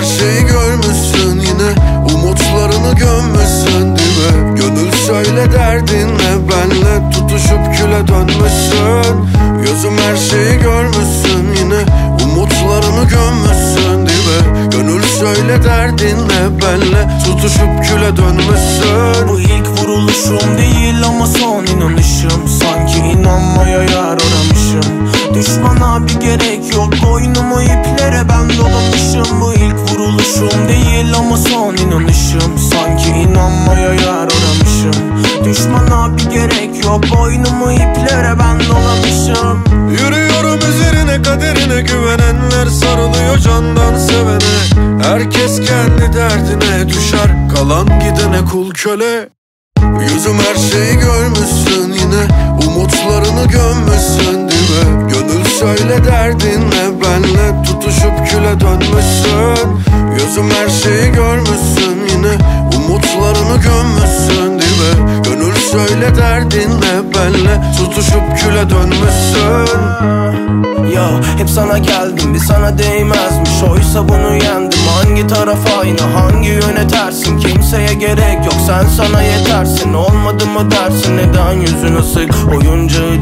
Her şeyi görmüşsün yine. Umutlarını gömmüşsün değil mi? Gönül söyle derdinle benle Tutuşup küle dönmüşsün. Gözüm her şeyi görmüşsün yine. Umutlarını gömmüşsün değil mi? Gönül söyle derdinle benle Tutuşup küle dönmüşsün. Bu ilk vuruluşum değil. Son inanışım Sanki inanmaya yer aramışım Düşmana bir gerek yok. Boynumu iplere ben dolamışım. Yürüyorum üzerine kaderine güvenenler sarılıyor candan sevene. Herkes kendi derdine düşer. Kalan gidene kul köle. Yüzüm her şeyi görmüşsün yine. Umutlarını gömmüşsün dibe Gönül söyle derdin ne? Benle tutuşup küle dönmüşsün Gözüm her şeyi görmüşsün yine. Umutlarını gömmüşsün dibe Gönül söyle derdin ne benle? Tutuşup küle dönmüşsün. Ya hep sana geldim bir sana değmezmiş. Oysa bunu yendim. Hangi taraf aynı hangi yöne tersin? Kimseye gerek yok sen sana yetersin. Olmadı mı dersin? Neden yüzün ısık Oyuncağı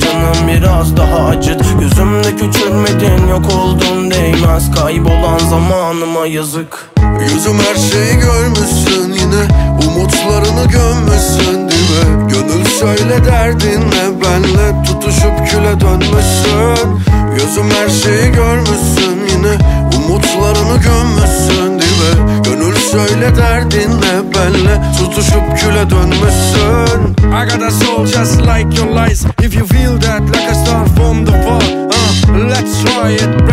biraz daha acıt. Gözümde küçülmedin yok oldun değmez. Kaybolan zamanıma yazık. Yüzüm her şeyi görmüşsün yine Umutlarını gömmüşsün dibe Gönül söyle derdin ne benle Tutuşup küle dönmüşsün. Gözüm her şeyi görmüşsün yine Umutlarını gömmüşsün dibe Gönül söyle derdin ne benle Tutuşup küle dönmüşsün I got a soul just like your lies. If you feel that, like a star from the fall, uh, let's try it.